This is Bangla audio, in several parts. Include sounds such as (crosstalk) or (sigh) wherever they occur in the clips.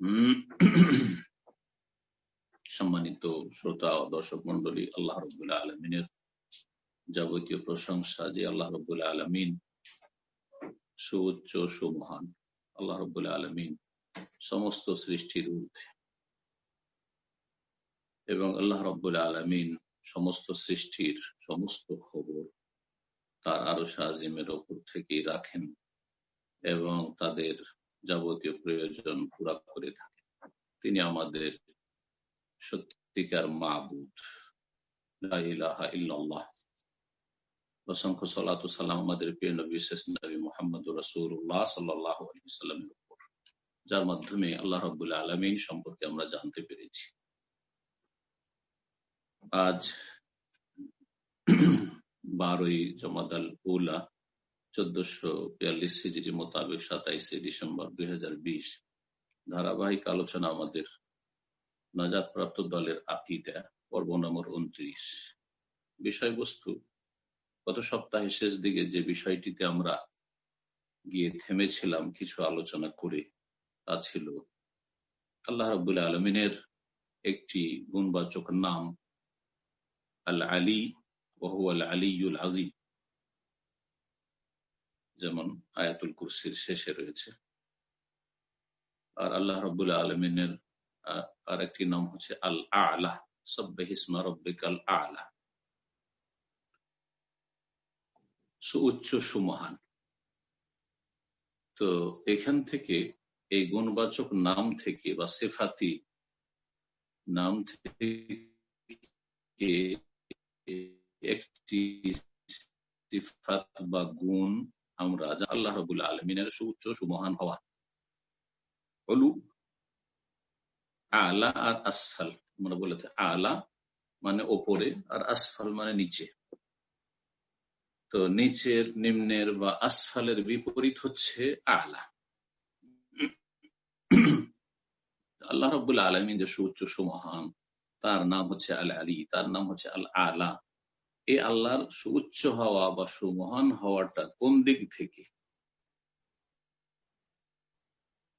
(clears throat) সম্মানিত শ্রোতা ও দর্শক মন্ডলী আল্লাহ রবুল্লা আলমিনের যাবতীয় প্রশংসা যে আল্লাহ রবুল্লা আলমিন সুউচ্চ, সুমহান, আল্লাহ রবুল্লা আলমিন সমস্ত সৃষ্টির ঊর্ধ্বে এবং আল্লাহ রব্বুল্লা আলমিন সমস্ত সৃষ্টির সমস্ত খবর তার আরও সাজিমের ওপর থেকেই রাখেন এবং তাদের যাবতীয় প্রয়োজন পুরা করে থাকেন তিনি আমাদের সত্যিকার মাহবুদ অসংখ্য সালাত সালাম আমাদের প্রিয় নবী, শেষ নবী মোহাম্মদ রসুল্লাহ সাল্লাহ উপর, যার মাধ্যমে আল্লাহ রবুল্লা আলমিন সম্পর্কে আমরা জানতে পেরেছি। আজ বারোই জমাদাল উলা চোদ্দশো বিয়াল্লিশ মোতাবেক সাতাইশে ডিসেম্বর দুই হাজার বিশ ধারাবাহিক আলোচনা আমাদের নাজাদপ্রাপ্ত দলের আকিদা, পর্ব নম্বর উনত্রিশ। বিষয়বস্তু, গত সপ্তাহে শেষ দিকে যে বিষয়টিতে আমরা গিয়ে থেমেছিলাম কিছু আলোচনা করে, তা ছিল আল্লাহ রবুল্লা আলমিনের একটি গুণবাচক নাম আল আলী ওহু আল আলিউল আজিম যেমন আয়াতুল কুরসির শেষে রয়েছে। আর আল্লাহ রবুল্লা আলমিনের আর একটি নাম হচ্ছে আল আলা সব্বাহিসমা রব্বিক আল। আলা সুউচ্চ সুমহান। তো এখান থেকে এই গুণবাচক নাম থেকে বা সেফাতি নাম থেকে একটি বা গুণ আমরা যা আল্লাহ রবুল্লা আলমিনের সুউচ্চ সুমহান হওয়া। হলু আলা আর আসফাল আমরা বলে আলা মানে ওপরে আর আসফাল মানে নিচে। তো নিচের, নিম্নের বা আসফালের বিপরীত হচ্ছে আলা। আল্লাহ রবুল্লা আলমিন যে সুউচ্চ সুমহান, তার নাম হচ্ছে আল আলী তার নাম হচ্ছে আল আলা এই আল্লাহর সুউচ্চ হওয়া বা সুমহান হওয়াটা কোন দিক থেকে?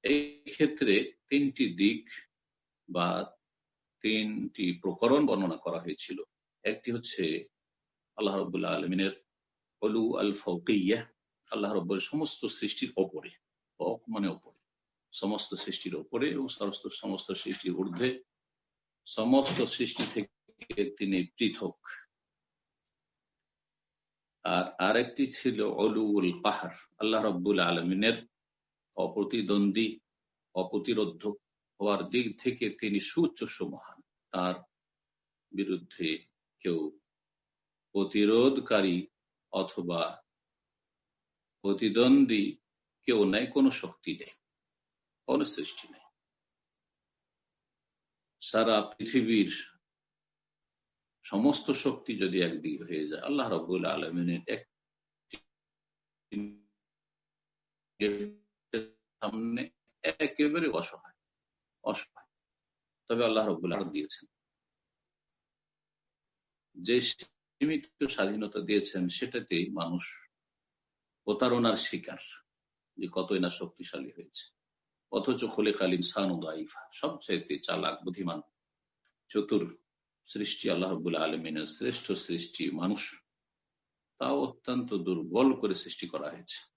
এই ক্ষেত্রে তিনটি দিক বা তিনটি প্রকরণ বর্ণনা করা হয়েছিল। একটি হচ্ছে আল্লাহ রবুল্লাহ আলমিনের অলু আল ফৌকিয়া আল্লাহ রব্বুল সমস্ত সৃষ্টির ওপরে মানে ওপরে, সমস্ত সৃষ্টির ওপরে এবং সমস্ত সমস্ত সৃষ্টির ঊর্ধ্বে, সমস্ত সৃষ্টি থেকে তিনি পৃথক। আর আরেকটি ছিল অলুল পাহাড়, আল্লাহ রব্বুল আলমিনের অপ্রতিদ্বন্দ্বী, অপ্রতিরোধ হওয়ার দিক থেকে তিনি সুচ্চ মহান তার বিরুদ্ধে কেউ প্রতিরোধকারী অথবা প্রতিদ্বন্দ্বী কেউ নাই, কোনো শক্তি নেই, কোন সৃষ্টি নেই। সারা পৃথিবীর সমস্ত শক্তি যদি একদিকে হয়ে যায়, আল্লাহ রবুল আলমিনের এক সামনে একেবারে অসহায় অসহায়। তবে আল্লাহ রবুল আলম দিয়েছেন। যে সীমিত স্বাধীনতা দিয়েছেন, সেটাতেই মানুষ প্রতারণার শিকার, যে কতই না শক্তিশালী হয়েছে। অথচ খোলে কালিম সানুদাইফা সবচাইতে চালাক, বুদ্ধিমান, চতুর সৃষ্টি আল্লাহ রবুল্লা আলমিনের শ্রেষ্ঠ সৃষ্টি মানুষ। তাও অত্যন্ত দুর্বল করে সৃষ্টি করা হয়েছে।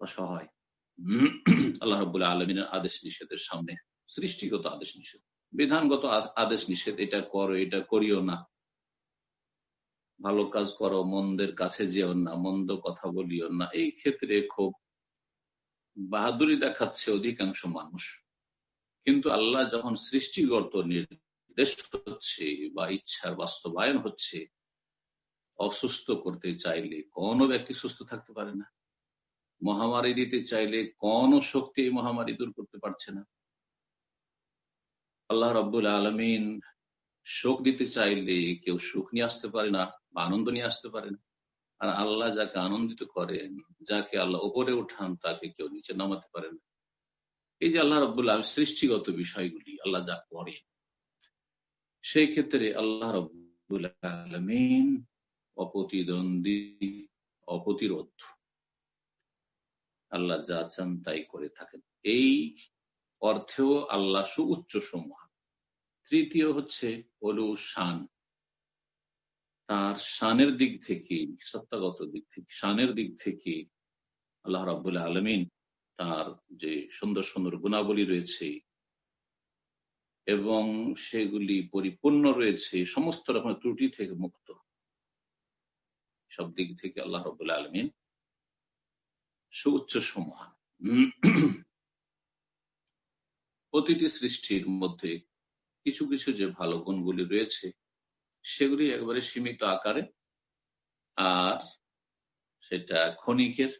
অসহায়। আল্লাহ রবুল্লা আলমিনের আদেশ নিষেধের সামনে সৃষ্টিগত আদেশ নিষেধ। বিধানগত আদেশ নিষেধ, এটা করো, এটা করিও না। ভালো কাজ করো, মন্দের কাছে যেও না, মন্দ কথা বলিও না। এই ক্ষেত্রে খুব বাহাদুরি দেখাচ্ছে অধিকাংশ মানুষ। কিন্তু আল্লাহ যখন সৃষ্টিগত নির্দেশ হচ্ছে বা ইচ্ছার বাস্তবায়ন হচ্ছে, অসুস্থ করতে চাইলে কোনো ব্যক্তি সুস্থ থাকতে পারে না। মহামারী দিতে চাইলে কোন শক্তি এই মহামারী দূর করতে পারছে না। আল্লাহ রব্বুল আলমিন শোক দিতে চাইলে কেউ সুখ নিয়ে আসতে পারে না, বা আনন্দ নিয়ে আসতে পারে না। আর আল্লাহ যাকে আনন্দিত করেন, যাকে আল্লাহ উপরে উঠান, তাকে কেউ নিচে নামাতে পারে না। এই যে আল্লাহ রব্বুল আলম সৃষ্টিগত বিষয়গুলি আল্লাহ যা করেন, সেই ক্ষেত্রে আল্লাহ রব্বুল আলমিন অপ্রতিদ্বন্দ্বী, অপ্রতিরোধ। আল্লাহ যা চান তাই করে থাকেন। এই অর্থেও আল্লাহ সুউচ্চ সমূহ। তৃতীয় হচ্ছে অলু শান। তার শানের দিক থেকে, সত্তাগত দিক থেকে, শানের দিক থেকে আল্লাহ রাবুল্লাহ আলমিন তার যে সুন্দর সুন্দর গুণাবলী রয়েছে এবং সেগুলি পরিপূর্ণ রয়েছে, সমস্ত রকমের ত্রুটি থেকে মুক্ত। সব দিক থেকে আল্লাহ রবুল্লা আলমিন সুউচ্চ সমূহ প্রতিটি সৃষ্টির মধ্যে কিছু কিছু যে ভালো গুণগুলি রয়েছে, সেগুলি একবারে সীমিত আকারে, আর সেটা ক্ষণিকের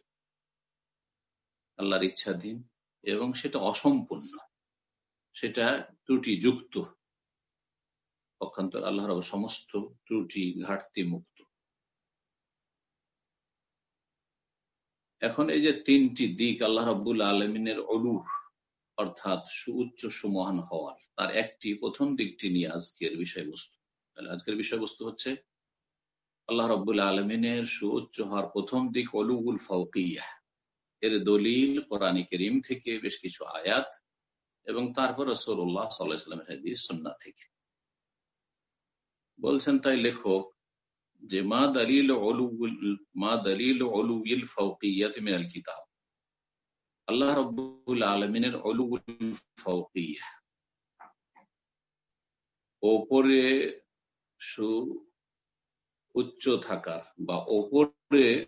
আল্লাহর ইচ্ছাধীন এবং সেটা অসম্পূর্ণ। সেটা ত্রুটি যুক্ত। পক্ষান্তর আল্লাহর সমস্ত ত্রুটি ঘাটতি মুক্ত। এখন এই যে তিনটি দিক আল্লাহ রব্বুল আলমিনের অলুর অর্থাৎ সুউচ্চ সুমহান হওয়ার, তার একটি প্রথম দিকটি নিয়ে আজকের বিষয়বস্তু। তাহলে আজকের বিষয়বস্তু হচ্ছে আল্লাহ রব্বুল আলমিনের সুউচ্চ হওয়ার প্রথম দিক অলুগুল ফৌকিয়া এর দলিল কোরআনী করিম থেকে বেশ কিছু আয়াত এবং তারপর রসুল্লাহ সাল্লাহামের হাদিস সন্না থেকে। বলছেন, তাই লেখক, যে মা দলিল মা দলিল অলুল ফৌকিয়াত মিনাল কিতাব। আল্লাহ রব্বুল আলমিনের অলুল ফৌকিয়া ওপরে সু উচ্চ থাকার বা ওপরে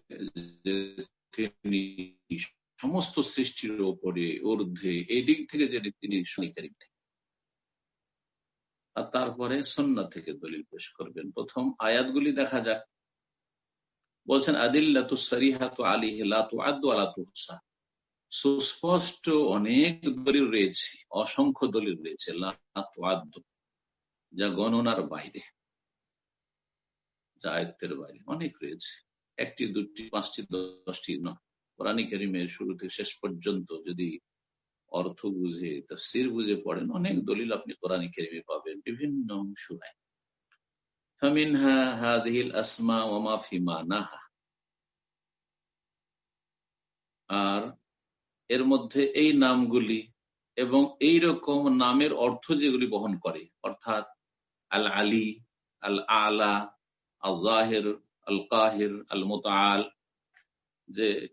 সমস্ত সৃষ্টির ওপরে, ঊর্ধ্বে, এই দিক থেকে যে তিনি সৈকারিক আর তারপরে সন্না থেকে দলিল পেশ করবেন। প্রথম আয়াতগুলি দেখা যাক। বলছেন, আদিল্লাতু আলিহাতু আদু আলাতুসা সুস্পষ্ট অনেক দলিল রয়েছে, অসংখ্য দলিল রয়েছে আদ্য যা গণনার বাইরে, যা আয়ত্তের বাইরে, অনেক রয়েছে। একটি, দুটি, পাঁচটি, দশটি নয়। কোরআনী করিমের শুরু থেকে শেষ পর্যন্ত যদি অর্থ বুঝে, তফসির বুঝে পড়েন, অনেক দলিল আপনি কোরআনী কেরিমে পাবেন, বিভিন্ন ফিমা নাহা। আর এর মধ্যে এই নামগুলি এবং এই রকম নামের অর্থ যেগুলি বহন করে, অর্থাৎ আল আলী আল আলা আল জাহের আল কাহির আল মোতাল যে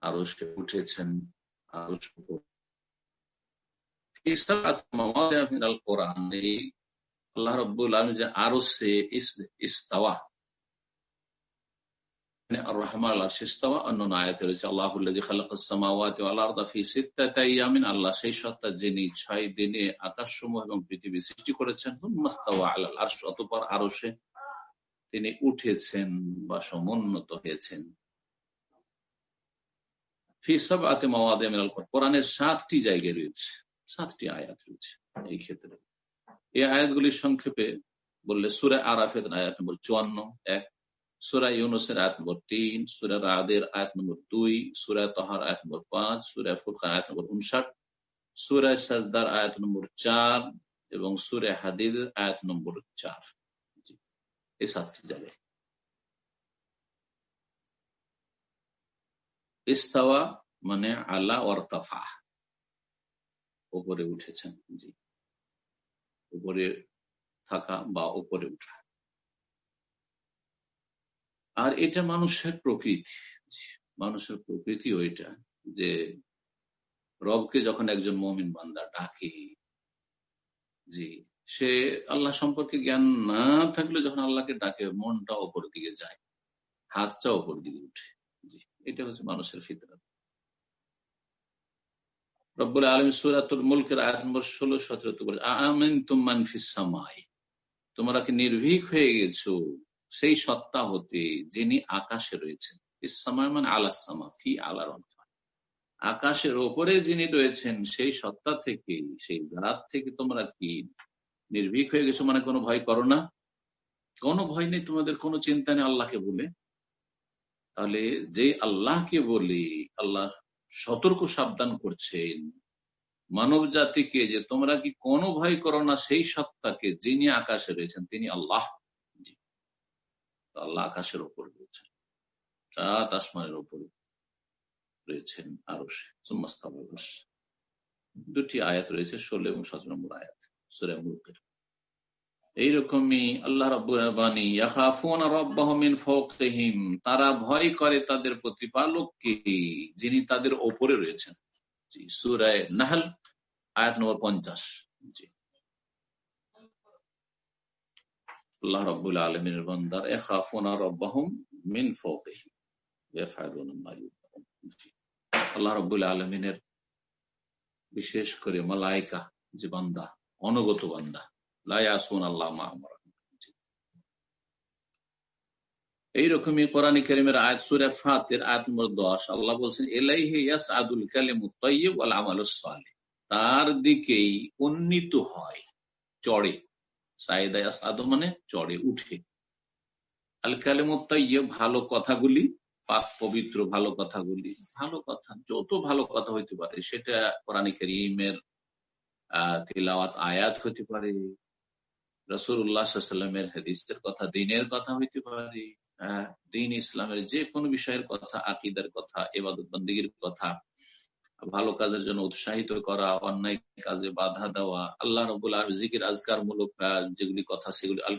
আরসে উঠেছেন আরস কোরআন আল্লাহ রব্বুল আলম যে ইস্তাওয়া আয়াতে রয়েছে, আল্লাহ আল্লাহ সেই যিনি ছয় দিনে এবং সৃষ্টি করেছেন আরও সে তিনি উঠেছেন বা সমুন্নত হয়েছেন। ফিসাব সাতটি জায়গায় রয়েছে, সাতটি আয়াত রয়েছে এই ক্ষেত্রে। এই আয়াতগুলির সংক্ষেপে বললে সুরা আরাফের আয়াত নম্বর চুয়ান্ন, এক, সুরা ইউনুসের আয়াত নম্বর তিন, সুরা রাদের আয়াত নম্বর দুই, সুরা তহার আয়াত নম্বর পাঁচ, সুরা ফুরকান আয়াত নম্বর উনষাট সুরা সাজদার আয়াত নম্বর চার এবং সুরে হাদির আয়াত নম্বর চার। এই সাতটি জায়গায়। ইস্তাওয়া মানে আল্লাহ ওরতাফা উপরে উঠেছেন জি। উপরে থাকা বা উপরে উঠা আর এটা মানুষের প্রকৃতি মানুষের প্রকৃতিও এটা যে রবকে যখন একজন মমিন বান্দা ডাকে জি, সে আল্লাহ সম্পর্কে জ্ঞান না থাকলে যখন আল্লাহকে ডাকে, মনটা ওপর দিকে যায়, হাতটা ওপর দিকে উঠে। এটা হচ্ছে মানুষের ফিতরা। রব্বুল আলম সুরাতুল মুলকের আয়াত নম্বর ষোলো, সতেরো তো আমিন তুমান তোমরা কি নির্ভীক হয়ে গেছো? সেই সত্তা হতে যিনি আকাশে রয়েছেন। ইসামায় মানে আলাসামা ফি আলার আকাশের ওপরে যিনি রয়েছেন, সেই সত্তা থেকে, সেই জাত থেকে তোমরা কি নির্ভীক হয়ে গেছো? মানে কোনো ভয় করো না? কোনো ভয় নেই? তোমাদের কোনো চিন্তা নেই? আল্লাহকে বলে তাহলে যে আল্লাহকে বলি, আল্লাহ সতর্ক সাবধান করছেন। মানব জাতিকে যে তোমরা কি কোনো ভয় করো না, সেই সত্তাকে যিনি আকাশে রয়েছেন, তিনি আল্লাহ। আল্লাহ আকাশের ওপর রয়েছেন, চাঁদ আসমানের ওপর রয়েছেন আরও দুটি আয়াত রয়েছে, ষোলো এবং সতেরো নম্বর আয়াত, সুরে মুলকের এইরকমই আল্লাহ রব্বানি তারা ভয় করে তাদের প্রতিপালককে যিনি তাদের ওপরে রয়েছেন। সুরায় আয়াত নম্বর পঞ্চাশ। জি। আল্লাহ রব্বুল বন্দার রব্বাহম মিন ফৌকহিম আল্লাহ রব্বুল আলমিনের বিশেষ করে মালাইকা যে বান্দা, অনগত বান্দা এইরকমই করিমের আয়াত, সুরে ফাতের আয়াত নম্বর দশ, আল্লাহ বলছেন আদুল কালিম তার দিকেই উন্নীত হয়, চড়ে। সাইদা ইয়াস আদু মানে চড়ে, উঠে। আল কালিম ভালো কথাগুলি, পাক পবিত্র ভালো কথাগুলি, ভালো কথা, যত ভালো কথা হইতে পারে, সেটা কোরআন করিমের তিলাওয়াত আয়াত হইতে পারে। রসুল্লাহামের হাদিসের কথা দিনের কথা হইতে পারে দিন ইসলামের যে কোনো বিষয়ের কথা, আকিদের কথা এবাদত বন্দীগীর কথা, ভালো কাজের জন্য উৎসাহিত করা, অন্যায় কাজে বাধা দেওয়া, আল্লাহ রবুল জিকির আজকার মূলক যেগুলি কথা সেগুলি আল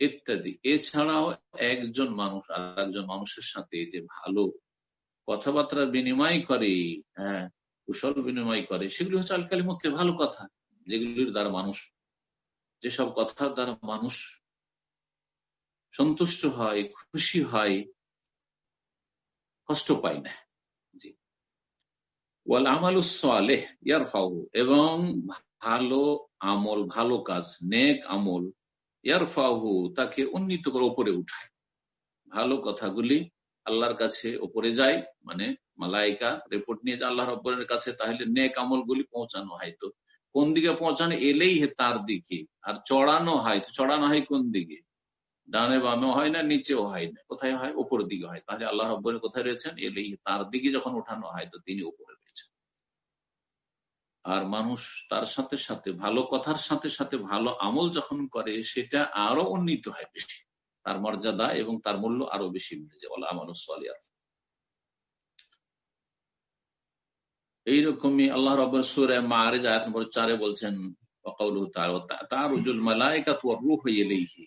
ইত্যাদি। এছাড়াও একজন মানুষ আর একজন মানুষের সাথে যে ভালো কথাবার্তার বিনিময় করে হ্যাঁ কুশল বিনিময় করে, সেগুলি হচ্ছে আলকালি মধ্যে ভালো কথা, যেগুলির দ্বারা মানুষ, যেসব কথার দ্বারা মানুষ সন্তুষ্ট হয়, খুশি হয়, কষ্ট পায় না। জি। ওয়াল আমাল ইয়ার এবং ভালো আমল, ভালো কাজ, নেক আমল ইয়ার ফাহু তাকে উন্নীত করে উপরে উঠায়। ভালো কথাগুলি আল্লাহর কাছে ওপরে যায় মানে মালাইকা রিপোর্ট নিয়ে আল্লাহ রব্বরের কাছে, তাহলে নেক আমল গুলি পৌঁছানো হয় তো। কোন দিকে পৌঁছানো? এলেই তার দিকে। আর চড়ানো হয় তো, চড়ানো হয় কোন দিকে? ডানে বামে হয় না, নিচেও হয় না। কোথায় হয়? উপর দিকে হয়। তাহলে আল্লাহ রব্বরের কোথায় রয়েছেন? এলেই তার দিকে যখন ওঠানো হয় তো তিনি উপরে রয়েছেন। আর মানুষ তার সাথে সাথে, ভালো কথার সাথে সাথে, ভালো আমল যখন করে, সেটা আরও উন্নীত হয় বেশি। তার মর্যাদা এবং তার মূল্য আরও বেশি মিলে যায়। বলা আমার এইরকমই আল্লাহ রব্বর সুরে মারেজ আয়াত নম্বর চারে বলছেন তার মালায়কা তো রুহ এলেইহি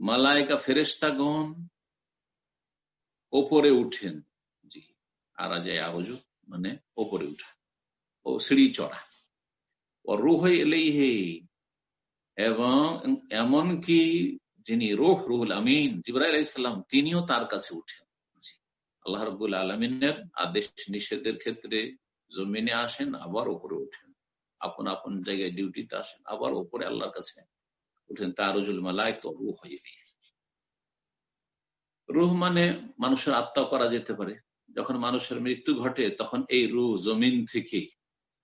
মালায়কা ফেরেস্তাগণ ওপরে উঠেন। জি, আর যায় আরজু মানে ওপরে উঠা। ও সিঁড়ি চড়া। ও রুহ এলেইহে এবং এমনকি যিনি রোহ, রুহুল আমিন, জিবরাইল ইসলাম তিনিও তার কাছে উঠেন। আল্লাহ রবুল আলমিনের আদেশ নিষেধের ক্ষেত্রে জমিনে আসেন, আবার ওপরে উঠেন। আপন আপন জায়গায় ডিউটিতে আসেন, আবার ওপরে আল্লাহর কাছে উঠেন। তারুজুল মালাইক তো রুহ হয়ে রুহ মানে মানুষের আত্মা করা যেতে পারে। যখন মানুষের মৃত্যু ঘটে, তখন এই রুহ জমিন থেকে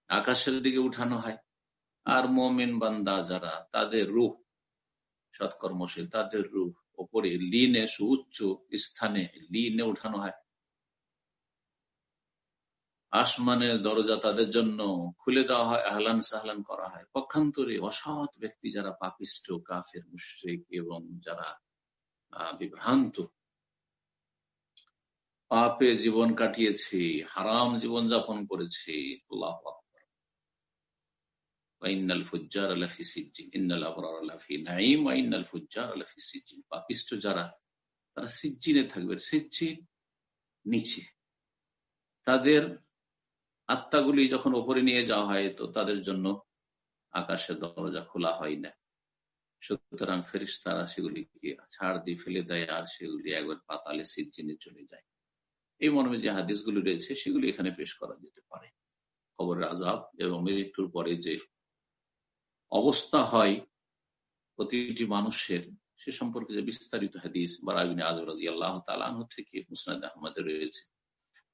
আকাশের দিকে উঠানো হয়। আর মোমিন বান্দা যারা, তাদের রুহ সৎকর্মশীল তাদের রূপ ওপরে লিনে সুউচ্চ স্থানে লিনে উঠানো হয়। আসমানের দরজা তাদের জন্য খুলে দেওয়া হয়, আহলান সাহলান করা হয়। পক্ষান্তরে অসৎ ব্যক্তি যারা পাপিষ্ট, কাফের, মুশ্রিক এবং যারা বিভ্রান্ত, পাপে জীবন কাটিয়েছে, হারাম জীবন যাপন করেছে, আল্লাহ তাদের আত্মাগুলি যখন ওপরে নিয়ে যাওয়া হয়, তো তাদের জন্য আকাশের দরজা খোলা হয় না। সুতরাং ফেরিস তারা সেগুলিকে ছাড় দিয়ে ফেলে দেয় আর সেগুলি একবার পাতালে সিজ্জিনে চলে যায়। এই মর্মে যে হাদিসগুলি রয়েছে, সেগুলি এখানে পেশ করা যেতে পারে। খবরের আজাব এবং মৃত্যুর পরে যে অবস্থা হয় প্রতিটি মানুষের। সে সম্পর্কে যে বিস্তারিত হাদিস বারাবিন আজম রাজি আল্লাহ তালাহ থেকে মুসনাদ আহমদে রয়েছে।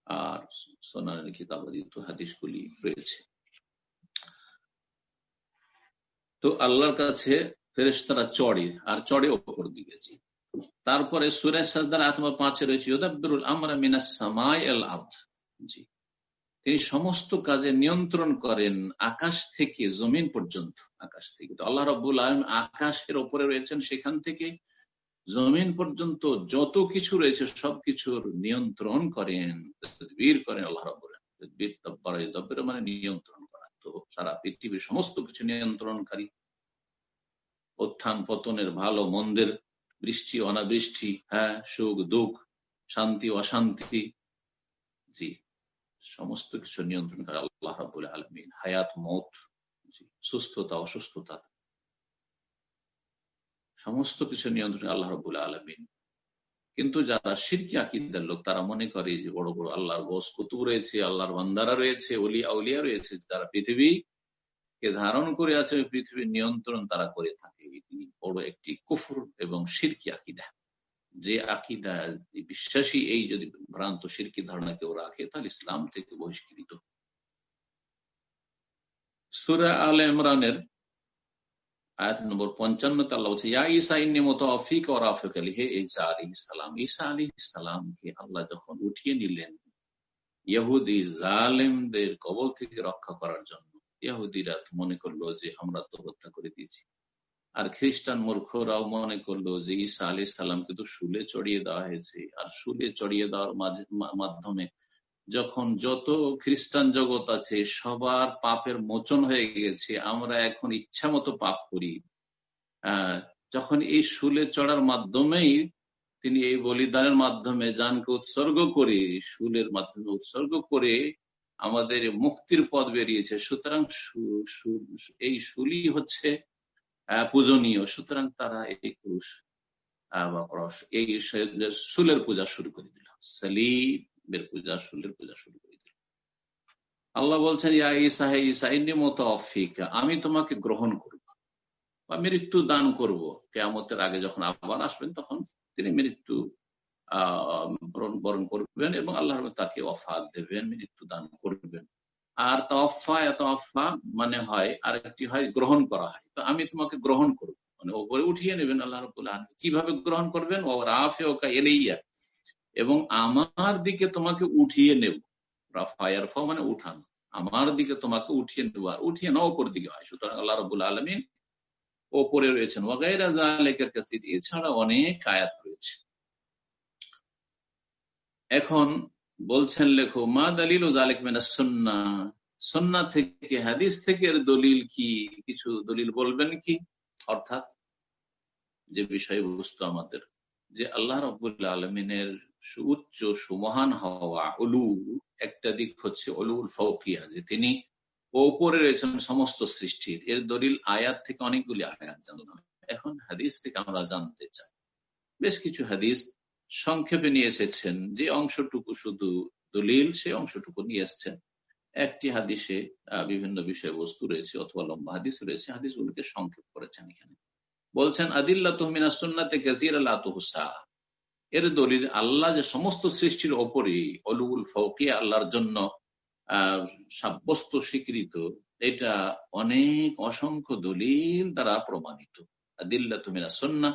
আর সোনানের কিতাবাদিত হাদিসগুলি রয়েছে। তো আল্লাহর কাছে ফেরেশতারা চড়ে, আর চড়ে ওপর দিকে তারপরে সুরেশ সাজদার আত্মা পাঁচে রয়েছে, ইউদাব্বিরুল আমরা মিনাস সামাই আল আব্দ জি। তিনি সমস্ত কাজে নিয়ন্ত্রণ করেন আকাশ থেকে, জমিন পর্যন্ত আকাশ থেকে। তো আল্লাহ রব্বুল আলম আকাশের ওপরে রয়েছেন সেখান থেকে। জমিন পর্যন্ত যত কিছু রয়েছে সবকিছুর নিয়ন্ত্রণ করেন বীর করেন আল্লাহ রব্বুল মানে নিয়ন্ত্রণ করা। তো সারা পৃথিবীর সমস্ত কিছু নিয়ন্ত্রণকারী। উত্থান পতনের ভালো, মন্দের বৃষ্টি, অনাবৃষ্টি হ্যাঁ সুখ, দুঃখ, শান্তি, অশান্তি। জি। সমস্ত কিছু নিয়ন্ত্রণ করে আল্লাহ রাবুল আলমিন। হায়াত মত সুস্থতা, অসুস্থতা, সমস্ত কিছু নিয়ন্ত্রণ আল্লাহ রবুল আলমিন। কিন্তু যারা সিরকি আকিদার লোক, তারা মনে করে যে বড় বড় আল্লাহর বস কুতুব রয়েছে, আল্লাহর বান্দারা রয়েছে অলিয়া উলিয়া রয়েছে, যারা পৃথিবী কে ধারণ করে আছে পৃথিবীর নিয়ন্ত্রণ তারা করে থাকে। বড় একটি কুফর এবং সিরকি আকিদা। যে আকিদা বিশ্বাসী এই যদি ভ্রান্ত সিরকি ধারণা কেউ রাখে তাহলে ইসলাম থেকে বহিষ্কৃত। সুরা আল ইমরানের আয়াত নম্বর পঞ্চান্ন তাল্লাহ বলছে, ইয়া ইন্নি আলী হে আলাইহিস সালামকে আল্লাহ যখন উঠিয়ে নিলেন জালেমদের কবল থেকে রক্ষা করার জন্য, ইহুদিরা মনে করল যে আমরা তো হত্যা করে দিয়েছি। আর খ্রিস্টান মূর্খরাও মনে করল যে ঈসা আলি সাল্লামকে তো শুলে চড়িয়ে দেওয়া হয়েছে। আর শুলে চড়িয়ে দেওয়ার মাধ্যমে যখন যত খ্রিস্টান জগৎ আছে, সবার পাপের মোচন হয়ে গেছে, আমরা এখন ইচ্ছা মতো পাপ করি। যখন এই শুলে চড়ার মাধ্যমেই তিনি এই বলিদানের মাধ্যমে জানকে উৎসর্গ করে, শুলের মাধ্যমে উৎসর্গ করে আমাদের মুক্তির পথ বেরিয়েছে। সুতরাং এই শুলি হচ্ছে পূজনীয়। সুতরাং তারা এই পুরুষ এই শুলের পূজা শুরু করে দিল। সালিমের পূজা শুলের পূজা শুরু করে দিল। আল্লাহ বলছেন, ইয়া ইসা হে ইসা মতো অফিকা আমি তোমাকে গ্রহণ করব বা মৃত্যু দান করব। কেয়ামতের আগে যখন আবার আসবেন, তখন তিনি মৃত্যু, আহ, বরণ করবেন এবং আল্লাহ তাকে অফাত দেবেন, মৃত্যু দান করবেন। আর তফা এত অফা মানে হয় আর একটি হয় গ্রহণ করা হয়। তো আমি তোমাকে গ্রহণ করব। মানে ওপরে উঠিয়ে নেবেন আল্লাহ রবুল্লাহ কীভাবে গ্রহণ করবেন? ও রাফে ওকা এলেইয়া এবং আমার দিকে তোমাকে উঠিয়ে নেব। রাফায়ার ফ মানে উঠানো। আমার দিকে তোমাকে উঠিয়ে নেব আর উঠিয়ে না ওপর দিকে হয়। সুতরাং আল্লাহ রবুল্লা আলমিন ওপরে রয়েছেন। ওয়াগাইরা জালেকের কাছে এছাড়া অনেক আয়াত রয়েছে। এখন বলছেন, লেখো, মা দলিল সন্না। সন্না থেকে, হাদিস থেকে দলিল কি? কিছু দলিল বলবেন কি? অর্থাৎ যে বিষয়বস্তু আমাদের, যে আল্লাহ রবুল্লা আলমিনের সুউচ্চ, সুমহান হওয়া অলু একটা দিক হচ্ছে অলুল ফৌকিয়া যে তিনি ওপরে রয়েছেন সমস্ত সৃষ্টির। এর দলিল আয়াত থেকে অনেকগুলি আয়াত জানলাম। এখন হাদিস থেকে আমরা জানতে চাই। বেশ কিছু হাদিস সংক্ষেপে নিয়ে এসেছেন যে অংশটুকু শুধু দলিল সে অংশটুকু নিয়ে এসছেন। একটি হাদিসে বিভিন্ন বিষয়বস্তু রয়েছে অথবা লম্বা হাদিস রয়েছে, হাদিসগুলোকে সংক্ষেপ করেছেন এখানে। বলছেন আদিল্লা তুহমিনা সুন্নাতে গজির আল্লাহ তুহসা এর দলিল, আল্লাহ যে সমস্ত সৃষ্টির ওপরে অলুল ফৌকিয়া, আল্লাহর জন্য সাব্যস্ত স্বীকৃত, এটা অনেক অসংখ্য দলিল দ্বারা প্রমাণিত। আদিল্লা তুমিনা সন্না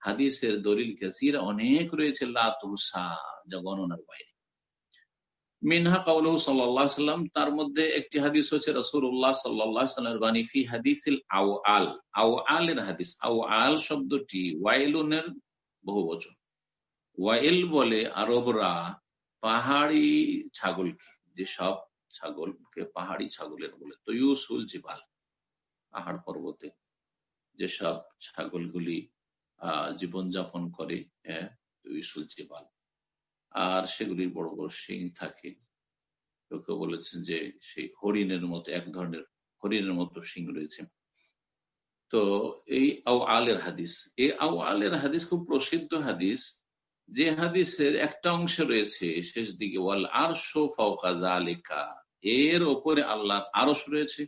হাদিসের দলিল কাসির অনেক রয়েছে লাতুসা যা গণনার বাইরে। মিনহা কাউলু সাল্লাম, তার মধ্যে একটি হাদিস হচ্ছে রসুল্লাহ সাল্লামের বাণী, ফি আউ আল আউ হাদিস আউ আল শব্দটি ওয়াইলুনের বহু বচন। ওয়াইল বলে আরবরা পাহাড়ি ছাগলকে যে সব ছাগলকে পাহাড়ি ছাগলের বলে তৈসুল জিবাল পাহাড় পর্বতে। যেসব ছাগলগুলি জীবনযাপন করে জিবাল আর সেগুলির বড় বড় শিং থাকে। কেউ বলেছেন যে সেই হরিণের মতো, এক ধরনের হরিণের মতো শিং রয়েছে। তো এই আও আলের হাদিস, এই আও আলের হাদিস খুব প্রসিদ্ধ হাদিস। যে হাদিসের একটা অংশ রয়েছে, শেষ দিকে, ওয়াল আর আলিকা এর ওপরে আল্লাহ আরস রয়েছে।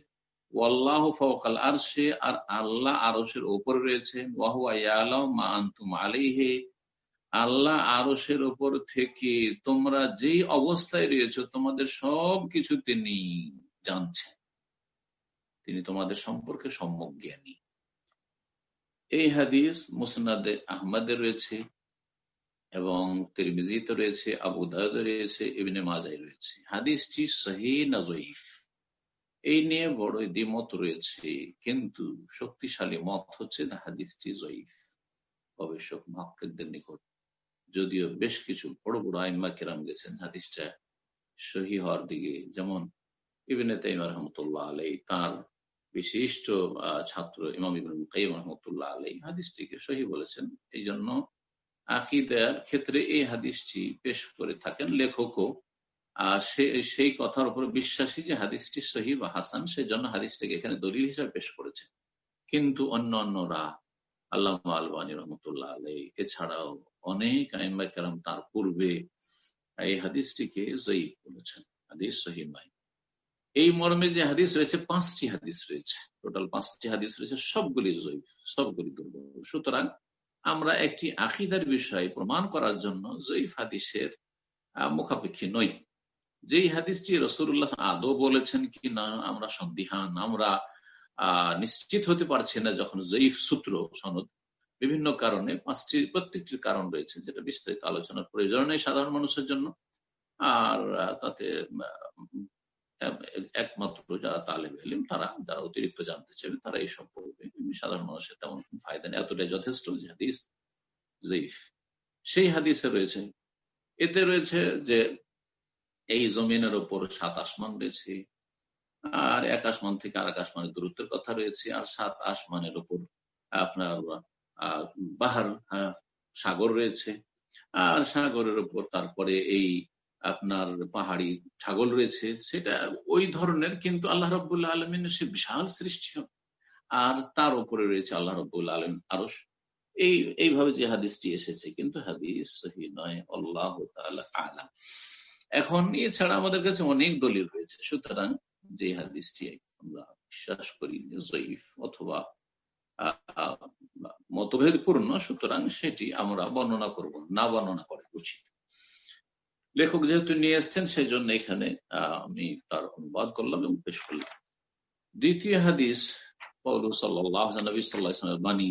আল্লাহ আরসের ওপরে থেকে তোমরা যেই অবস্থায় রয়েছ, তোমাদের সব তিনি জানছেন। তিনি তোমাদের সম্পর্কে সম্যক জ্ঞানী। এই হাদিস মুসনাদে আহমদে রয়েছে এবং তিরমিজিতে রয়েছে, আবু দায়দে রয়েছে এবিনে মাজাই রয়েছে। হাদিসটি সহি না জয়ীফ? এই নিয়ে বড় দ্বিমত রয়েছে, কিন্তু শক্তিশালী মত হচ্ছে হাদিসটি জয়ীফ গবেষক মহাক্কেদের নিকট। যদিও বেশ কিছু বড় বড় আইনমা কেরাম গেছেন হাদিসটা সহি হওয়ার দিকে, যেমন ইবিনে তাইমা রহমতুল্লাহ আলাই তার বিশিষ্ট ছাত্র ইমাম ইবিন কাইম রহমতুল্লাহ আলাই হাদিসটিকে সহি বলেছেন। এই জন্য আকিদার ক্ষেত্রে এই হাদিসটি পেশ করে থাকেন লেখকও। সেই কথার উপর বিশ্বাসী যে হাদিসটি সহি বা হাসান সেই জন্য হাদিসটিকে এখানে দলিল হিসাবে পেশ করেছে। কিন্তু অন্য অন্যরা আল্লাহ আলবানী রহমতুল্লাহ আলাই, এছাড়াও অনেক আইনবাই কালাম তার পূর্বে এই হাদিসটিকে জয়ীফ বলেছেন। হাদিস সহি নয়। এই মর্মে যে হাদিস রয়েছে, পাঁচটি হাদিস রয়েছে। টোটাল পাঁচটি হাদিস রয়েছে, সবগুলি জয়ীফ, সবগুলি দুর্বল। সুতরাং আমরা একটি আকিদার বিষয় প্রমাণ করার জন্য জয়ীফ হাদিসের মুখাপেক্ষী নই। যেই হাদিসটি রসুল্লাহ আদৌ বলেছেন কি না, আমরা সন্দিহান, আমরা নিশ্চিত হতে পারছি না যখন জয়ীফ সূত্র, সনদ বিভিন্ন কারণে পাঁচটি, প্রত্যেকটির কারণ রয়েছে যেটা বিস্তারিত আলোচনার প্রয়োজন নেই সাধারণ মানুষের জন্য। আর, তাতে একমাত্র যারা তালেব এলিম, তারা, যারা অতিরিক্ত জানতে চাইবে, তারা এই সম্পর্কে সাধারণ মানুষের তেমন ফায়দা নেই। এতটাই যথেষ্ট যে হাদিস জয়ীফ। সেই হাদিসে রয়েছে, এতে রয়েছে যে এই জমিনের ওপর সাত আসমান রয়েছে, আর এক আসমান থেকে আর এক আসমানের দূরত্বের কথা রয়েছে, আর সাত আসমানের ওপর আপনার বাহার সাগর রয়েছে, আর সাগরের উপর তারপরে এই আপনার পাহাড়ি ছাগল রয়েছে, সেটা ওই ধরনের কিন্তু আল্লাহ রব্বুল্লা আলমিনের সে বিশাল সৃষ্টি আর তার উপরে রয়েছে আল্লাহ রব্বুল্লা আলম আরস এই, এইভাবে যে হাদিসটি এসেছে, কিন্তু হাদিস নয়, আল্লাহ আলাম। এখন এছাড়া আমাদের কাছে অনেক দলিল রয়েছে। সুতরাং যে হাদিসটি আমরা বিশ্বাস করি জয়ীফ অথবা মতভেদপূর্ণ, সুতরাং সেটি আমরা বর্ণনা করব, না বর্ণনা করে উচিত। লেখক যেহেতু নিয়ে এসছেন সেই জন্য এখানে আমি তার অনুবাদ করলাম এবং পেশ করলাম। দ্বিতীয় হাদিস পৌলু সাল্লাহ নবী সাল্লাহ বাণী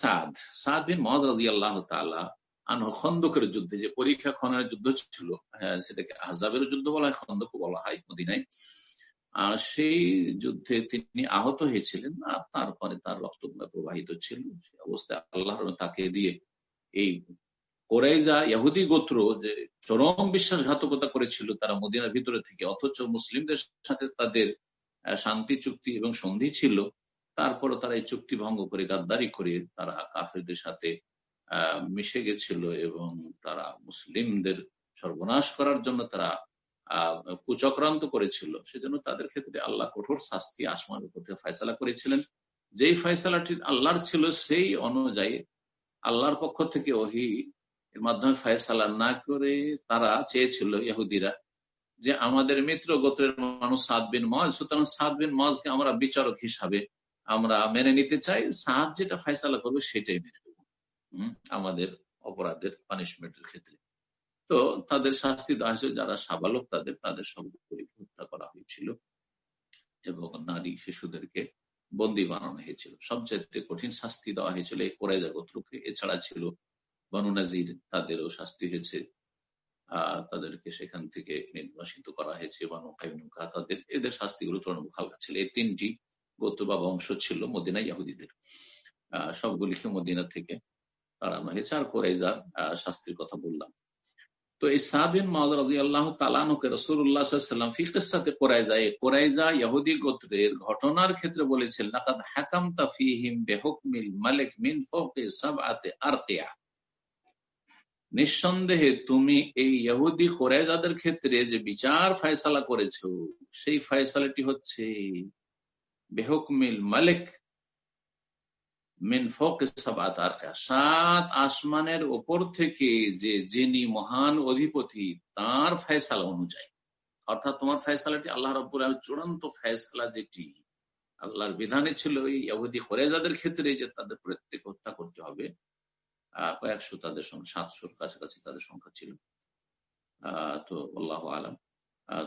সাদ। সাদ বিন মহাজ রাজি আল্লাহ তালা খন্দকের যুদ্ধে যে পরীক্ষা খনের যুদ্ধ ছিল হ্যাঁ সেটাকে আজাবের যুদ্ধ বলা হয় খন্দক বলা হয় মদিনায়। সেই যুদ্ধে তিনি আহত হয়েছিলেন আর তারপরে তার রক্ত প্রবাহিত ছিল। সে অবস্থায় আল্লাহ তাকে দিয়ে এই কোরাইজা, ইহুদি গোত্র যে চরম বিশ্বাসঘাতকতা করেছিল, তারা মদিনার ভিতরে থেকে, অথচ মুসলিমদের সাথে তাদের শান্তি, চুক্তি এবং সন্ধি ছিল। তারপরে তারা এই চুক্তি ভঙ্গ করে, গাদ্দারি করে তারা কাফেরদের সাথে মিশে গেছিল এবং তারা মুসলিমদের সর্বনাশ করার জন্য তারা কুচক্রান্ত করেছিল। সেজন্য তাদের ক্ষেত্রে আল্লাহ কঠোর শাস্তি আসমানের উপর ফয়সলা করেছিলেন। যেই ফয়সলাটি আল্লাহর ছিল, সেই অনুযায়ী আল্লাহর পক্ষ থেকে ওহি এর মাধ্যমে ফয়সালা না করে তারা চেয়েছিল ইহুদিরা যে আমাদের মিত্র গোত্রের মানুষ সাদ বিন মজ সুতরাং সাদ বিন মজকে আমরা বিচারক হিসাবে আমরা মেনে নিতে চাই। সাদ যেটা ফয়সালা করবে সেটাই মেনে আমাদের অপরাধের পানিশমেন্টের ক্ষেত্রে। তো তাদের শাস্তি দেওয়া হয়েছিল যারা সাবালক তাদের তাদের সবগুলিকে হত্যা করা হয়েছিল এবং নারী শিশুদেরকে বন্দী বানানো হয়েছিল। সবচেয়ে কঠিন শাস্তি দেওয়া হয়েছিল এই কোরাইজা গোত্রকে। এছাড়া ছিল বনু নাজির, তাদেরও শাস্তি হয়েছে। তাদেরকে সেখান থেকে নির্বাসিত করা হয়েছে। বানু কাইনুকা তাদের, এদের শাস্তিগুলো তুলনামূলক ছিল। এই তিনটি গোত্র বা বংশ ছিল মদিনা ইয়াহুদিদের আহ সবগুলিকে মদিনা থেকে হয়েছে আর কোরাইজার কথা বললাম। তো এই সাবিন গোত্রের ঘটনার ক্ষেত্রে আরকিয়া। নিঃসন্দেহে তুমি এই ইহুদি কোরাইজাদের ক্ষেত্রে যে বিচার ফয়সালা করেছ, সেই ফয়সালাটি হচ্ছে বেহকমিল মালিক সাত আসমানের ওপর থেকে যে যিনি মহান অধিপতি, তার ফয়সালা অনুযায়ী। অর্থাৎ তোমার ফয়সালাটি আল্লাহ রব্বুল চূড়ান্ত ফয়সালা যেটি, আল্লাহর বিধানে ছিল এই ইহুদি হরেজাদের ক্ষেত্রে যে তাদের প্রত্যেক হত্যা করতে হবে। আহ, কয়েকশো তাদের সংখ্যা, সাতশোর কাছাকাছি তাদের সংখ্যা ছিল। আহ, তো আল্লাহ আলম।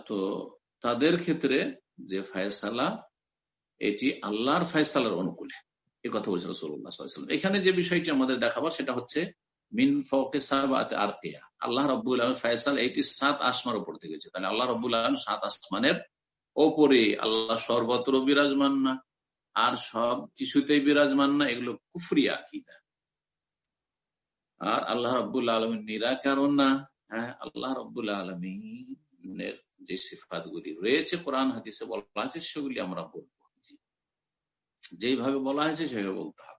তো তাদের ক্ষেত্রে যে ফয়সালা, এটি আল্লাহর ফয়সালার অনুকূলে। এ কথা বলছে রসুল্লাহ এখানে যে বিষয়টি আমাদের দেখাবার সেটা হচ্ছে, মিন ফকে আর আল্লাহ রব্বুল আলম ফয়সাল এইটি সাত আসমার উপর থেকে তাহলে আল্লাহ রব্বুল আলম সাত আসমানের ওপরে আল্লাহ সর্বত্র বিরাজমান না, আর সব কিছুতেই বিরাজমান না, এগুলো কুফরিয়া আর আল্লাহ রব্বুল আলমের নিরাকারণ না হ্যাঁ আল্লাহ রব্বুল আলমিনের যে সিফাত গুলি রয়েছে, কোরআন হাদিসে বলা আছে, সেগুলি আমরা বলব যেইভাবে বলা হয়েছে, সেভাবে বলতে হবে।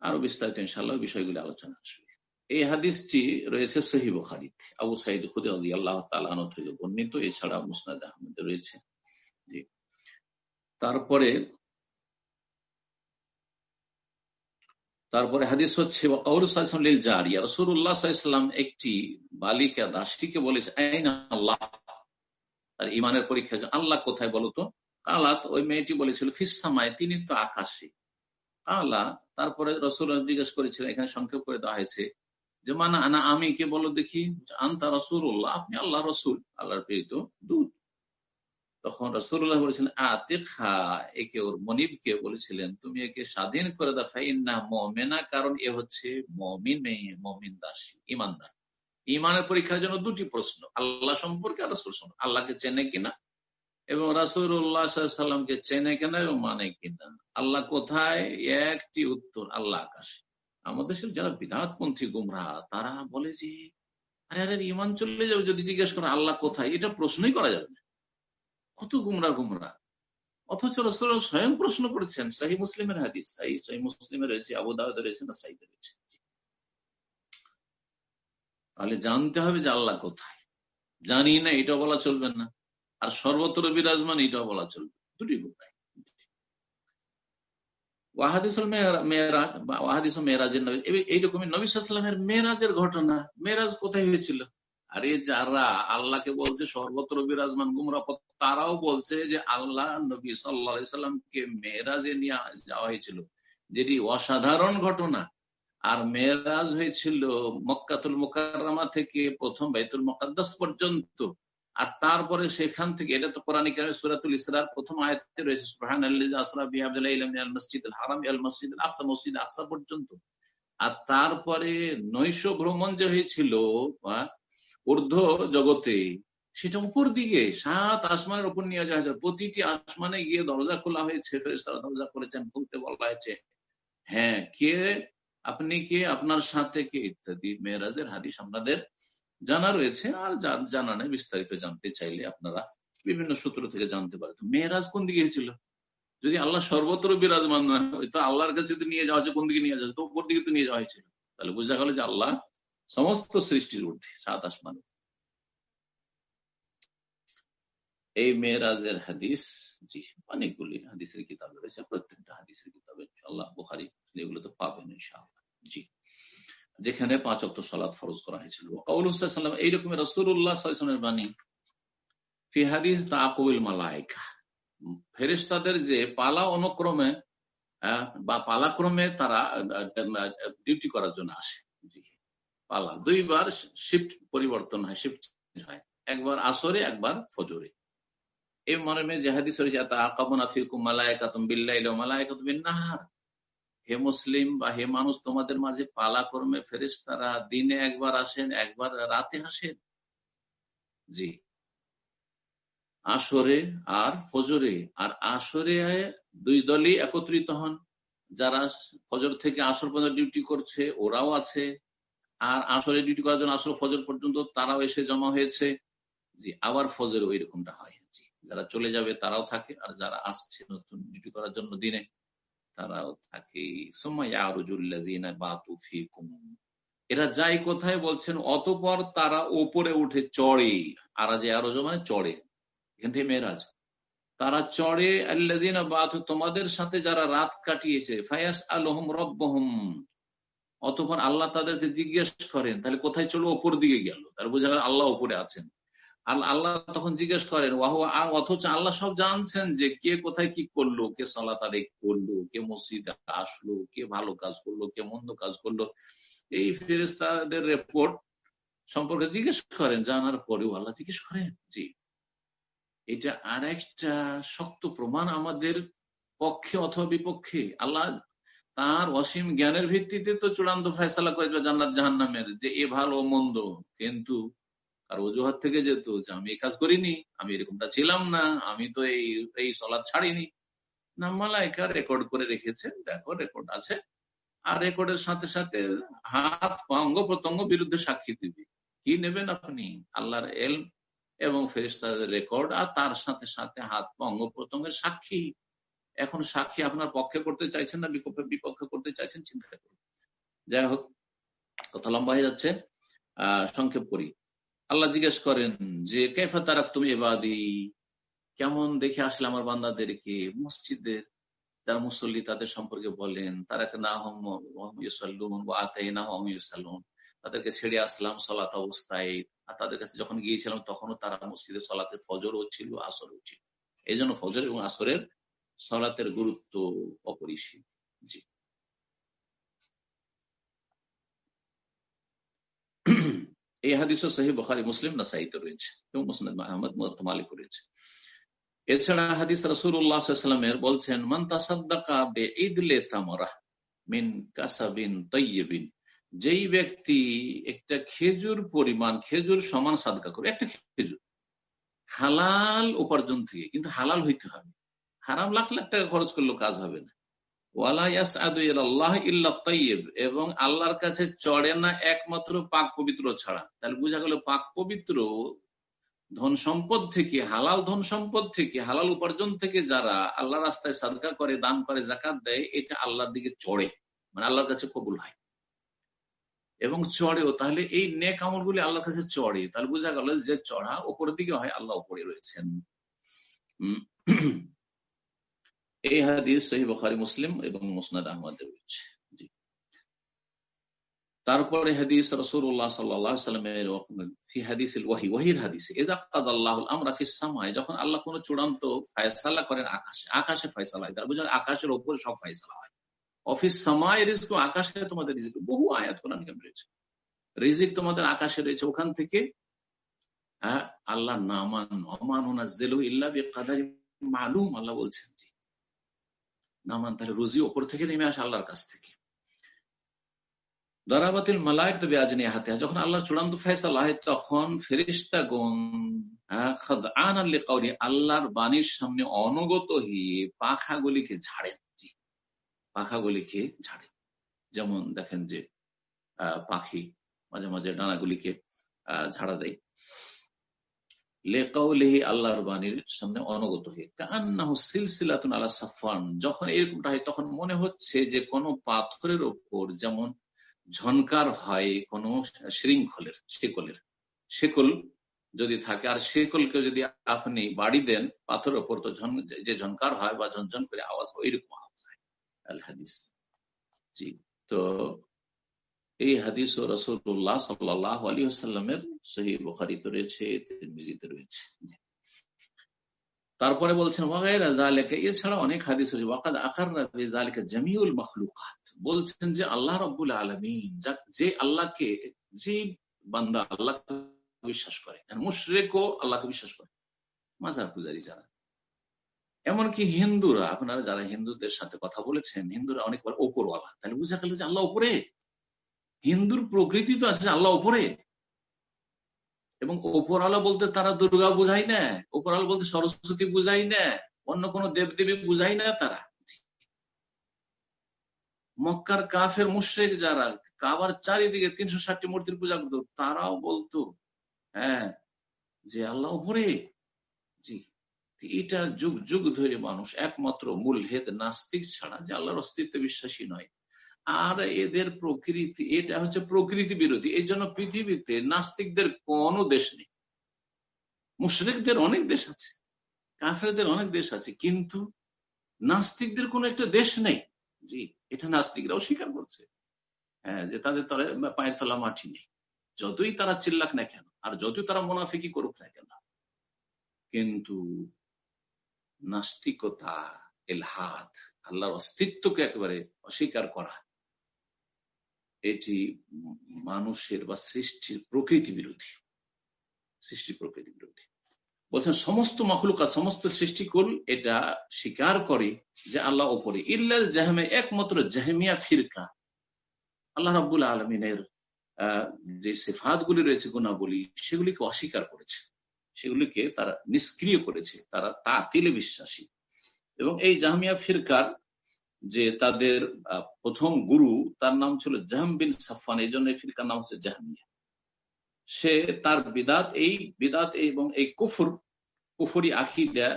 আরও বিস্তারিত ইনশাল্লাহ বিষয়গুলি আলোচনা আসবে এই হাদিসটি রয়েছে সহি বুখারিত আবু সাইদ খুদে আল্লাহ তালানো থেকে বর্ণিত। এছাড়া মুসনাদ আহমদে রয়েছে। তারপরে তারপরে হাদিস হচ্ছে একটি বালিকা দাসটিকে বলেছে আল্লাহ? তার ইমানের পরীক্ষা আল্লাহ কোথায় বলতো কালাত ওই মেয়েটি বলেছিল ফিসামায় তিনি তো আকাশে। কালা, তারপরে রসুল জিজ্ঞেস করেছিলেন, এখানে সংক্ষেপ করে দেওয়া হয়েছে যে, মানা আনা আমি কে? বলো দেখি আন্তা রসুল্লাহ আপনি আল্লাহ রসুল, আল্লাহর প্রেরিত দুধ তখন রসুল্লাহ বলেছিলেন আতিক খা একে ওর মনিবকে বলেছিলেন, তুমি একে স্বাধীন করে দাও, ফাইন্না মমেনা, কারণ এ হচ্ছে মমিন মেয়ে, মমিন দাসী, ইমানদার। ইমানের পরীক্ষার জন্য দুটি প্রশ্ন, আল্লাহ সম্পর্কে আর রসুল আল্লাহকে চেনে কিনা? এবং রাসুল্লাহামকে চেনে কেন এবং মানে কিনা? আল্লাহ কোথায়? একটি উত্তর, আল্লাহ আকাশে। আমাদের যারা বিধাতপন্থী গুমরা তারা বলে যে, আরে আরে ইমান চলে যাবে যদি জিজ্ঞেস করে, আল্লাহ কোথায়? এটা প্রশ্নই করা যাবে না। কত গুমরা গুমরা অথচ রসুল স্বয়ং প্রশ্ন করেছেন সাহি মুসলিমের হাদিস সাহি সাহি মুসলিমের রয়েছে আবুদাউদ রয়েছে না সাইদে রয়েছে? তাহলে জানতে হবে যে আল্লাহ কোথায়। জানি না, এটা বলা চলবে না। আর সর্বত্র বিরাজমান এটাও বলা চলবে। দুটি উপায় মেয়েরাজের ঘটনা। মেয়েরাজ কোথায় হয়েছিল? আরে যারা আল্লাহকে বলছে সর্বত্র বিরাজমান তারাও বলছে যে আল্লাহ নবী সাল্লামকে মেয়েরাজে নিয়ে যাওয়া হয়েছিল, যেটি অসাধারণ ঘটনা। আর মেয়েরাজ হয়েছিল মক্কাতুল মোকাররামা থেকে প্রথম বাইতুল মকাদ্দাস পর্যন্ত। আর তারপরে সেখান থেকে, এটা তো কোরআন সুরাতুল ইসরার প্রথম আয়তে রয়েছে সুবহান মসজিদ হারাম আল মসজিদ আকসা মসজিদ আকসা পর্যন্ত। আর তারপরে নৈশ ভ্রমণ যে হয়েছিল ঊর্ধ্ব জগতে, সেটা উপর দিকে, সাত আসমানের উপর নিয়ে যাওয়া হয়েছে। প্রতিটি আসমানে গিয়ে দরজা খোলা হয়েছে ফেরেস্তারা দরজা করেছেন খুলতে বলা হয়েছে। হ্যাঁ কে? আপনি কে? আপনার সাথে কে? ইত্যাদি, মেয়েরাজের হাদিস আপনাদের জানা রয়েছে, আর জানা নেই, বিস্তারিত জানতে চাইলে আপনারা বিভিন্ন সূত্র থেকে জানতে পারেন মেয়েরাজ কোন দিকে ছিল যদি আল্লাহ সর্বত্র বিরাজমান না হয়, তো আল্লাহর কাছে যদি নিয়ে যাওয়া হচ্ছে কোন দিকে নিয়ে যাওয়া তো উপর দিকে তো নিয়ে যাওয়া হয়েছিল। তাহলে বোঝা গেল যে আল্লাহ সমস্ত সৃষ্টির ঊর্ধ্বে, সাত আসমান। এই মেয়েরাজের হাদিস, জি, অনেকগুলি হাদিসের কিতাব রয়েছে, প্রত্যেকটা হাদিসের কিতাবে আল্লাহ বুখারি, এগুলো তো পাবেন ইনশাআল্লাহ, জি। যেখানে পাঁচ অক্ট সালাদ ফরজ করা হয়েছিল। এইরকম রসুল্লাহামের বাণী। ফিহাদিস তাকুল মালাইকা ফেরিস্তাদের যে পালা অনুক্রমে বা পালাক্রমে তারা ডিউটি করার জন্য আসে। পালা। দুইবার শিফট পরিবর্তন হয়, শিফট হয়। একবার আসরে, একবার ফজরে। এই মর্মে জেহাদিস রয়েছে আকাবনা ফিরকুম মালায়কাতুম বিল্লাইল মালায়কাতুম নাহার। হে মুসলিম বা হে মানুষ, তোমাদের মাঝে পালা কর্মে ফেরেস্তারা দিনে একবার আসেন, একবার রাতে আসেন? জি। আসরে আর ফজরে, আর আসরে দুই দলই একত্রিত হন। যারা ফজর থেকে আসর পর্যন্ত ডিউটি করছে, ওরাও আছে। আর আসরে ডিউটি করার জন্য আসর ফজর পর্যন্ত তারাও এসে জমা হয়েছে। জি, আবার ফজর ওই রকমটা হয় যারা চলে যাবে তারাও থাকে, আর যারা আসছে নতুন ডিউটি করার জন্য দিনে। তারাও থাকে। এরা যাই কোথায় বলছেন, অতপর তারা ওপরে উঠে চড়ে। আর যে আরও মানে চড়ে। এখান থেকে মেয়েরাজ। তারা চড়ে আল্লাদিনা বাত, তোমাদের সাথে যারা রাত কাটিয়েছে ফায়াস আলহম রব্বহম। অতপর আল্লাহ তাদেরকে জিজ্ঞেস করেন, তাহলে কোথায় চলো? ওপর দিকে গেল। তার বোঝা গেল আল্লাহ ওপরে আছেন। আল্লাহ তখন জিজ্ঞেস করেন অথচ আল্লাহ সব জানছেন যে কে কোথায় কি করল, কে সালাত আদায় করল, কে মসজিদে আসলো, কে ভালো কাজ করল, কে মন্দ কাজ করল? এই ফেরেস্তাদের রেপোর্ট সম্পর্কে জিজ্ঞেস করেন, জানার পরেও আল্লাহ জিজ্ঞেস করেন, জি, এটা আর একটা শক্ত প্রমাণ আমাদের পক্ষে অথবা বিপক্ষে। আল্লাহ তার অসীম জ্ঞানের ভিত্তিতে তো চূড়ান্ত ফেসলা করেছিল জান্নাত জাহান্নামের, যে এ ভালো মন্দ, কিন্তু আর অজুহাত থেকে যেত যে আমি এই কাজ করিনি, আমি এরকমটা ছিলাম না, আমি তো এই এই সলাদ ছাড়িনি। না রেকর্ড করে রেখেছে দেখো রেকর্ড আছে। আর রেকর্ডের সাথে সাথে হাত অঙ্গ প্রত্যঙ্গ বিরুদ্ধে সাক্ষী দিবে। কি নেবেন আপনি? আল্লাহর এল এবং ফেরিস্তাদের রেকর্ড আর তার সাথে সাথে হাত অঙ্গ প্রত্যঙ্গের সাক্ষী। এখন সাক্ষী আপনার পক্ষে করতে চাইছেন না, বিপক্ষে করতে চাইছেন চিন্তা করুন। যাই হোক, কথা লম্বা হয়ে যাচ্ছে। আহ, সংক্ষেপ করি। আল্লাহ জিজ্ঞেস করেন যে, কেফা তারা তুমি এবাদি কেমন দেখে আসলে আমার বান্দাদেরকে? মসজিদের যারা মুসল্লি তাদের সম্পর্কে বলেন তারা না না তাদেরকে ছেড়ে আসলাম সলাত অবস্থায়। আর তাদের কাছে যখন গিয়েছিলাম তখনও তারা মসজিদে সলাতে ফজরও ছিল, আসরও ছিল। এই জন্য ফজর এবং আসরের সলাতের গুরুত্ব অপরিসীম। জি। এই হাদিস সহি বখারি, মুসলিম নাসাইতে রয়েছে এবং মুসনাদ আহমদ মালিক রয়েছে। এছাড়া হাদিস রসুল্লাহামের বলছেন, মান তাসাদ্দাকা বে ইদলে তামরা মিন কাসাবিন যেই ব্যক্তি একটা খেজুর পরিমাণ, খেজুর সমান সাদকা করে একটা খেজুর। হালাল উপার্জন থেকে, কিন্তু হালাল হইতে হবে। হারাম লাখ লাখ টাকা খরচ করলেও কাজ হবে না। এবং আল্লাহর কাছে চড়ে না একমাত্র পাক পবিত্র ছাড়া। তাহলে বোঝা গেল পাক পবিত্র ধন সম্পদ থেকে, হালাল ধন সম্পদ থেকে, হালাল উপার্জন থেকে যারা আল্লাহ রাস্তায় সাদকা করে, দান করে জাকাত দেয়, এটা আল্লাহর দিকে চড়ে। মানে আল্লাহর কাছে কবুল হয়। এবং চড়েও, তাহলে এই নেক আমলগুলি আল্লাহর কাছে চড়ে। তাহলে বোঝা গেল যে চড়া ওপরের দিকে হয়, আল্লাহ ওপরে রয়েছেন। এই হাদিস সহি বখারি, মুসলিম এবং মুসনাদ আহমদ রয়েছে। তারপরে হাদিস রসুল্লাহ সাল্লামের হাদিস ওয়াহি, ওয়াহির হাদিসে আমরা ফিসামায় যখন আল্লাহ কোন চূড়ান্ত ফয়সালা করেন আকাশে আকাশে ফয়সালা হয়। তার বোঝা আকাশের ওপর সব ফয়সালা হয়। অফিস সামায় রিস্ক আকাশে তোমাদের রিজিক, বহু আয়াত কোরআন রয়েছে। রিজিক তোমাদের আকাশে রয়েছে ওখান থেকে আল্লাহ নামান অমান ইল্লা মালুম আল্লাহ বলছেন নামান তাহলে রুজি ওপর থেকে নেমে আসে আল্লাহর কাছ থেকে। দরাবাতিল মালায়ক তো বেআজ নিয়ে হাতে যখন আল্লাহ চূড়ান্ত ফেসাল হয়, তখন ফেরিস্তা ফেরিস্তাগণ আল্লাহর বাণীর সামনে অনগত হয়ে পাখাগুলিকে ঝাড়েন। পাখাগুলিকে ঝাড়েন। যেমন দেখেন যে পাখি মাঝে মাঝে ডানাগুলিকে ঝাড়া দেয়। লেকাউলেহি আল্লাহর বাণীর সামনে অনগত হয়ে কান্নাহ সিলসিলাতুন আলা সাফান যখন এরকমটা হয়, তখন মনে হচ্ছে যে কোন পাথরের ওপর যেমন ঝনকার হয় কোন শৃঙ্খলের, শেকলের। শেকল যদি থাকে, আর শেকলকে যদি আপনি বাড়ি দেন পাথরের ওপর, তো যে ঝনকার হয় বা ঝনঝন করে আওয়াজ হয়, ওইরকম আওয়াজ হয়। আল জি, তো এই হাদিস ও রসুল্লাহ সাল্লাহ আলী আসাল্লামের সহি বখারিতে রয়েছে রয়েছে। তারপরে বলছেন এছাড়া অনেক হাদিস বলছেন যে আল্লাহ রব্বুল আলমিন, যে আল্লাহকে, যে বান্দা আল্লাহ বিশ্বাস করে মুশরেকও আল্লাহকে বিশ্বাস করে। মাজার পূজারি যারা। এমনকি হিন্দুরা, আপনারা যারা হিন্দুদের সাথে কথা বলেছেন, হিন্দুরা অনেকবার ওপরওয়ালা, তাহলে বুঝা গেল যে আল্লাহ ওপরে। হিন্দুর প্রকৃতি তো আছে আল্লাহ ওপরে এবং ওপর আলো বলতে তারা দুর্গা বুঝাই না ওপর আলো বলতে সরস্বতী বুঝাই না, অন্য কোন দেবদেবী বুঝাই না তারা। মক্কার কাফের মুশ্রেক যারা, কাবার চারিদিকে তিনশো ষাটটি মূর্তির পূজা করতো, তারাও বলতো হ্যাঁ যে আল্লাহ উপরে। জি, এটা যুগ যুগ ধরে মানুষ একমাত্র মূল হেদ নাস্তিক ছাড়া যে আল্লাহর অস্তিত্ব বিশ্বাসী নয়। আর এদের প্রকৃতি, এটা হচ্ছে প্রকৃতি বিরোধী। এই জন্য পৃথিবীতে নাস্তিকদের কোনো দেশ নেই। মুশরিকদের অনেক দেশ আছে, কাফেরদের অনেক দেশ আছে, কিন্তু নাস্তিকদের কোন একটা দেশ নেই। জি, এটা নাস্তিকরাও স্বীকার করছে হ্যাঁ যে তাদের পায়ের তলা মাটি নেই। যতই তারা চিল্লাক না কেন, আর যতই তারা মোনাফিকি করুক না কেন, কিন্তু নাস্তিকতা, এলহাদ, আল্লাহর অস্তিত্বকে একেবারে অস্বীকার করা এটি মানুষের বা সৃষ্টির প্রকৃতি বিরোধী। সৃষ্টি প্রকৃতি বিরোধী। বলছেন, সমস্ত মখলুকাত, সমস্ত সৃষ্টিকুল এটা স্বীকার করে যে আল্লাহ ওপরে ইল্লাল জাহামে একমাত্র জাহামিয়া ফিরকা। আল্লাহ রাবুল আলমিনের যে সেফাত গুলি রয়েছে, গুণাবলী, সেগুলিকে অস্বীকার করেছে। সেগুলিকে তারা নিষ্ক্রিয় করেছে। তারা তা তিলে বিশ্বাসী। এবং এই জাহামিয়া ফিরকার যে তাদের প্রথম গুরু, তার নাম ছিল জাহাম বিন সাফান এই জন্য ফিরকার নাম হচ্ছে জাহামিয়া। সে তার বিদাত, এই বিদাত এবং এই কুফর, কুফরি আখিদা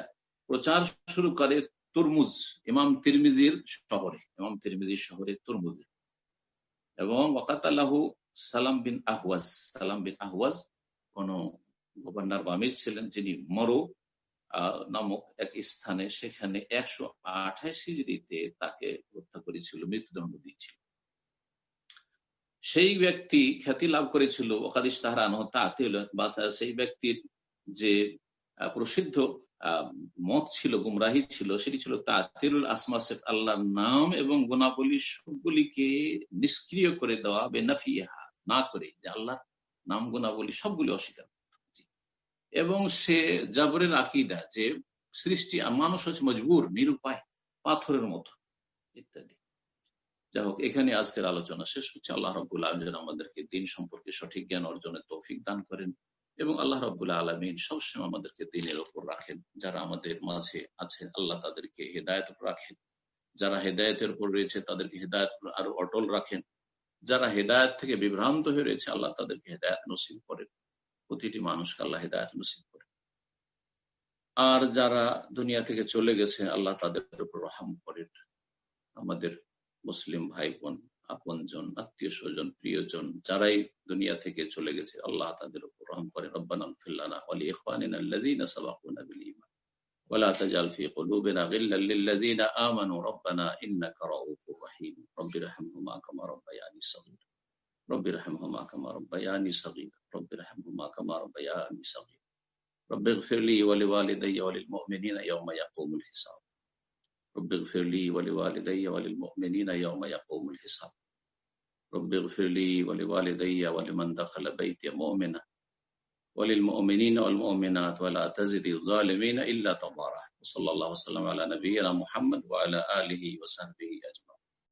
প্রচার শুরু করে তরমুজ, ইমাম তিরমিজির শহরে, ইমাম তিরমিজির শহরে তরমুজে। এবং ওকাতাল্লাহু সালাম বিন আহওয়াজ, সালাম বিন আহওয়াজ, কোন গভর্নর বামির ছিলেন যিনি মরো নামক এক স্থানে সেখানে একশো আঠাশ তাকে হত্যা করেছিল, মৃত্যুদণ্ড দিয়েছিল। সেই ব্যক্তি খ্যাতি লাভ করেছিল ওকাদিস তাহার বা সেই ব্যক্তির যে প্রসিদ্ধ মত ছিল, গুমরাহি ছিল, সেটি ছিল তাতিরুল আসমা সেফ আল্লাহর নাম এবং গুণাবলী সবগুলিকে নিষ্ক্রিয় করে দেওয়া বেনাফিয়া না করে, যে আল্লাহ নাম, গুণাবলী সবগুলি অস্বীকার। এবং সে জাবরের আকিদা যে সৃষ্টি মানুষ হচ্ছে মজবুর, নিরুপায়, পাথরের মতো, ইত্যাদি। যাই হোক, এখানে আজকের আলোচনা শেষ হচ্ছে। আল্লাহ রবুল্লা আলম আমাদেরকে দিন সম্পর্কে সঠিক জ্ঞান অর্জনের তৌফিক দান করেন এবং আল্লাহ রবুল্লা আলমিন সবসময় আমাদেরকে দিনের ওপর রাখেন। যারা আমাদের মাঝে আছে, আল্লাহ তাদেরকে হেদায়ত রাখেন। যারা হেদায়তের উপর রয়েছে, তাদেরকে হেদায়ত আরও অটল রাখেন। যারা হেদায়ত থেকে বিভ্রান্ত হয়ে রয়েছে, আল্লাহ তাদেরকে হেদায়ত নসিব করেন। প্রতিটি মানুষকে আল্লাহ হেদায়ত নসিব করে আর যারা দুনিয়া থেকে চলে গেছে আল্লাহ তাদের উপর রহম করেন আমাদের মুসলিম ভাই বোন আপনজন আত্মীয় স্বজন প্রিয়জন যারাই দুনিয়া থেকে চলে গেছে আল্লাহ তাদের উপর রহম করেন রব্বানাম ফিল্লানা ওয়ালি ইখওয়ানিনা আল্লাযীনা সাবাকুনা বিল ঈমান ولا تجعل في قلوبنا غلا للذين آمنوا ربنا إنك رؤوف رحيم رب ارحمهما كما ربياني صغيرا رب ارحمهما كما ربياني صغيرا. رب ارحمهما كما ربياني صغيرا. رب اغفر لي ولوالدي وللمؤمنين يوم يقوم الحساب. رب اغفر لي ولوالدي وللمؤمنين يوم يقوم الحساب. رب اغفر لي ولوالدي ولمن دخل بيتي مؤمنا. وللمؤمنين والمؤمنات ولا تزد الظالمين إلا تبارك وصلى الله وسلم على نبينا محمد وعلى آله وصحبه